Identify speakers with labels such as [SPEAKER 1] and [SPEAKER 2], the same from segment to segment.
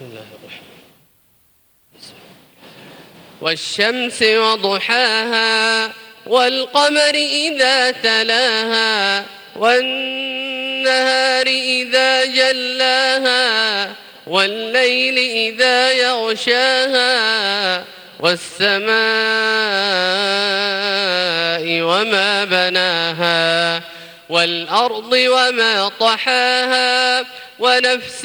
[SPEAKER 1] بسم الله الرحمن والشمس وضحاها والقمر إذا تلاها والنهار إذا جلاها والليل إذا يغشاها والسماء وما بناها والأرض وما طحاها ونفس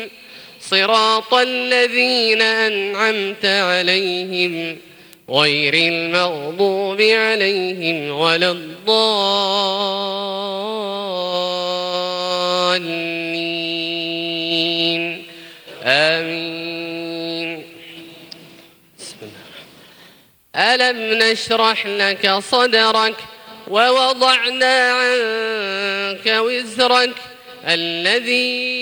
[SPEAKER 1] صراط الذين أنعمت عليهم غير المغضوب عليهم ولا الضالين. آمين. ألم نشرح لك صدرك ووضعنا عنك وزرك الذي